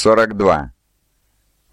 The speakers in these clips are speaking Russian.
42.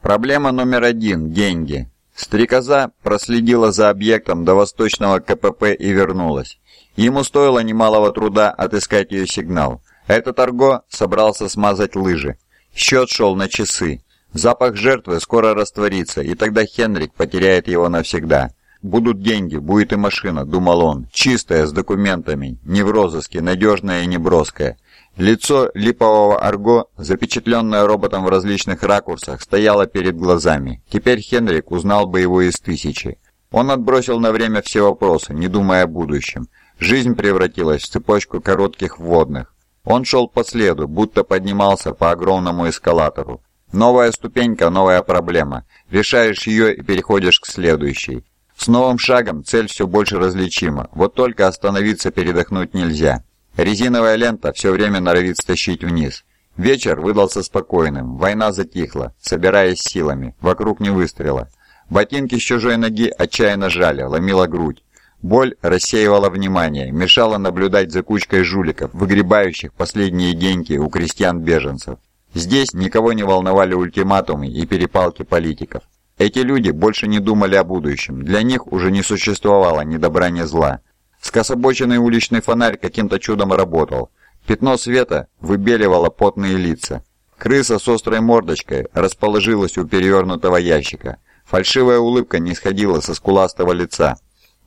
Проблема номер один – деньги. Стрекоза проследила за объектом до восточного КПП и вернулась. Ему стоило немалого труда отыскать ее сигнал. Этот арго собрался смазать лыжи. Счет шел на часы. Запах жертвы скоро растворится, и тогда Хенрик потеряет его навсегда. «Будут деньги, будет и машина», — думал он, чистая, с документами, не в розыске, надежная и неброская. Лицо липового арго, запечатленное роботом в различных ракурсах, стояло перед глазами. Теперь Хенрик узнал бы его из тысячи. Он отбросил на время все вопросы, не думая о будущем. Жизнь превратилась в цепочку коротких вводных. Он шел по следу, будто поднимался по огромному эскалатору. Новая ступенька, новая проблема. Решаешь ее и переходишь к следующей. С новым шагом цель все больше различима, вот только остановиться передохнуть нельзя. Резиновая лента все время норовит стащить вниз. Вечер выдался спокойным, война затихла, собираясь силами, вокруг не выстрела. Ботинки с чужой ноги отчаянно жали, ломила грудь. Боль рассеивала внимание, мешала наблюдать за кучкой жуликов, выгребающих последние деньги у крестьян-беженцев. Здесь никого не волновали ультиматумы и перепалки политиков. Эти люди больше не думали о будущем, для них уже не существовало ни добра, ни зла. Скособоченный уличный фонарь каким-то чудом работал. Пятно света выбеливало потные лица. Крыса с острой мордочкой расположилась у перевернутого ящика. Фальшивая улыбка не сходила со скуластого лица.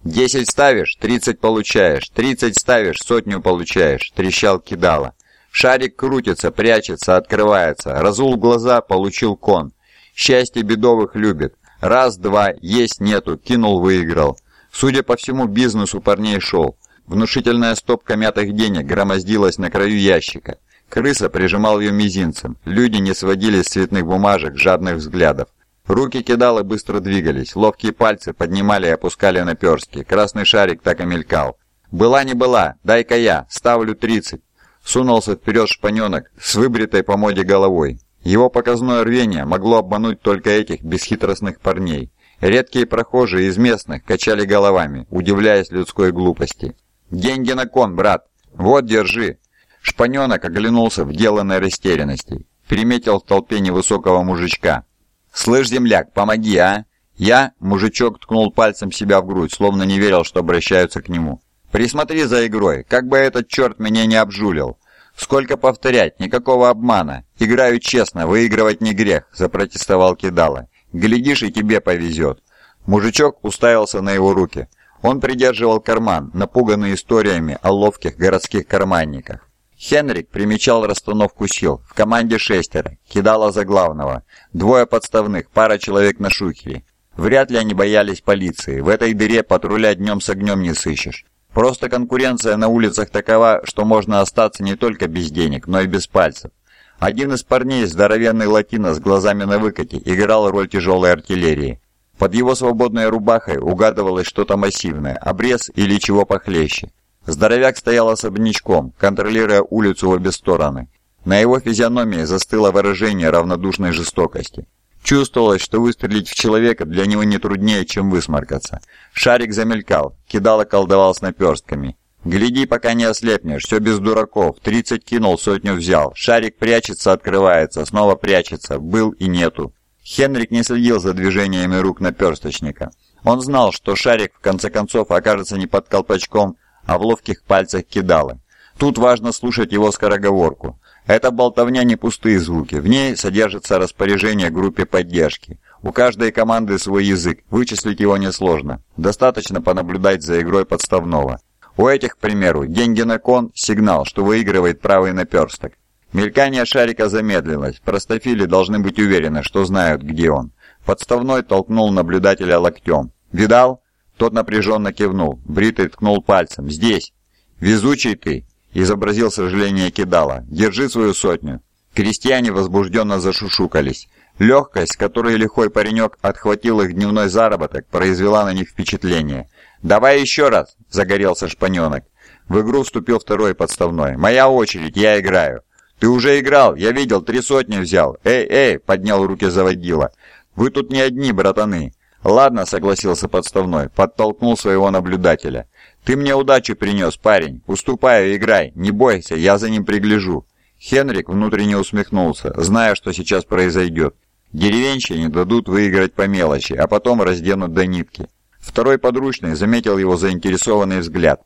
«Десять ставишь, тридцать получаешь, тридцать ставишь, сотню получаешь», — трещал кидала. Шарик крутится, прячется, открывается. Разул глаза, получил кон. Счастье бедовых любит. Раз, два, есть нету, кинул, выиграл. Судя по всему, бизнес у парней шел. Внушительная стопка мятых денег громоздилась на краю ящика. Крыса прижимал ее мизинцем. Люди не сводили с цветных бумажек жадных взглядов. Руки кидалы быстро двигались, ловкие пальцы поднимали и опускали наперстки. Красный шарик так и мелькал. «Была не была, дай-ка я, ставлю 30». Сунулся вперед шпаненок с выбритой по моде головой. Его показное рвение могло обмануть только этих бесхитростных парней. Редкие прохожие из местных качали головами, удивляясь людской глупости. «Деньги на кон, брат! Вот, держи!» Шпаненок оглянулся в деланной растерянности. Приметил в толпе невысокого мужичка. «Слышь, земляк, помоги, а!» «Я?» – мужичок ткнул пальцем себя в грудь, словно не верил, что обращаются к нему. «Присмотри за игрой, как бы этот черт меня не обжулил!» «Сколько повторять, никакого обмана! Играю честно, выигрывать не грех!» – запротестовал Кидала. Глядишь, и тебе повезет». Мужичок уставился на его руки. Он придерживал карман, напуганный историями о ловких городских карманниках. Хенрик примечал расстановку сил. В команде шестеро. Кидала за главного. Двое подставных, пара человек на шухере. Вряд ли они боялись полиции. В этой дыре патруля днем с огнем не сыщешь. Просто конкуренция на улицах такова, что можно остаться не только без денег, но и без пальцев. Один из парней, здоровенный латино с глазами на выкате, играл роль тяжелой артиллерии. Под его свободной рубахой угадывалось что-то массивное, обрез или чего похлеще. Здоровяк стоял особнячком, контролируя улицу в обе стороны. На его физиономии застыло выражение равнодушной жестокости. Чувствовалось, что выстрелить в человека для него не труднее, чем высморкаться. Шарик замелькал, кидал и колдовал с наперстками. «Гляди, пока не ослепнешь, все без дураков. Тридцать кинул, сотню взял. Шарик прячется, открывается, снова прячется. Был и нету». Хенрик не следил за движениями рук наперсточника. Он знал, что шарик в конце концов окажется не под колпачком, а в ловких пальцах кидала. Тут важно слушать его скороговорку. Эта болтовня не пустые звуки, в ней содержится распоряжение группе поддержки. У каждой команды свой язык, вычислить его несложно. Достаточно понаблюдать за игрой подставного. У этих, к примеру, деньги на кон – сигнал, что выигрывает правый наперсток. Мелькание шарика замедлилось, простофили должны быть уверены, что знают, где он. Подставной толкнул наблюдателя локтем. «Видал?» Тот напряженно кивнул. Бритый ткнул пальцем. «Здесь!» «Везучий ты!» Изобразил сожаление кидала. «Держи свою сотню!» Крестьяне возбужденно зашушукались. Легкость, которой лихой паренек отхватил их дневной заработок, произвела на них впечатление – «Давай еще раз!» – загорелся шпаненок. В игру вступил второй подставной. «Моя очередь, я играю». «Ты уже играл, я видел, три сотни взял». «Эй, эй!» – поднял руки заводила. «Вы тут не одни, братаны». «Ладно», – согласился подставной, подтолкнул своего наблюдателя. «Ты мне удачу принес, парень. Уступаю, играй. Не бойся, я за ним пригляжу». Хенрик внутренне усмехнулся, зная, что сейчас произойдет. Деревенщине дадут выиграть по мелочи, а потом разденут до нитки. Второй подручный заметил его заинтересованный взгляд.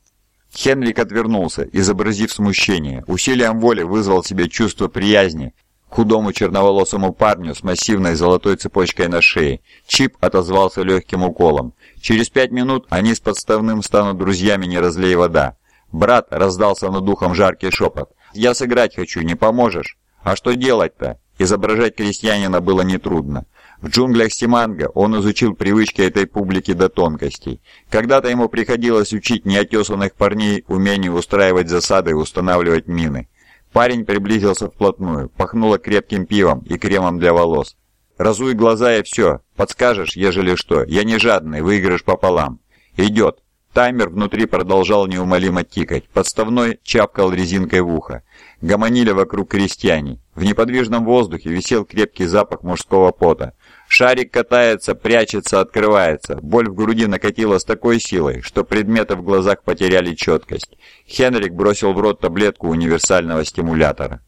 Хенрик отвернулся, изобразив смущение. Усилием воли вызвал себе чувство приязни к худому черноволосому парню с массивной золотой цепочкой на шее. Чип отозвался легким уколом. Через пять минут они с подставным станут друзьями «Не разлей вода». «Брат!» — раздался над духом жаркий шепот. «Я сыграть хочу, не поможешь?» «А что делать-то?» Изображать крестьянина было нетрудно. В джунглях Симанга он изучил привычки этой публики до тонкостей. Когда-то ему приходилось учить неотесанных парней умению устраивать засады и устанавливать мины. Парень приблизился вплотную, пахнуло крепким пивом и кремом для волос. «Разуй глаза и все. Подскажешь, ежели что. Я не жадный, выигрыш пополам». «Идет». Таймер внутри продолжал неумолимо тикать. Подставной чапкал резинкой в ухо. Гомонили вокруг крестьяне. В неподвижном воздухе висел крепкий запах мужского пота. Шарик катается, прячется, открывается. Боль в груди накатила с такой силой, что предметы в глазах потеряли четкость. Хенрик бросил в рот таблетку универсального стимулятора.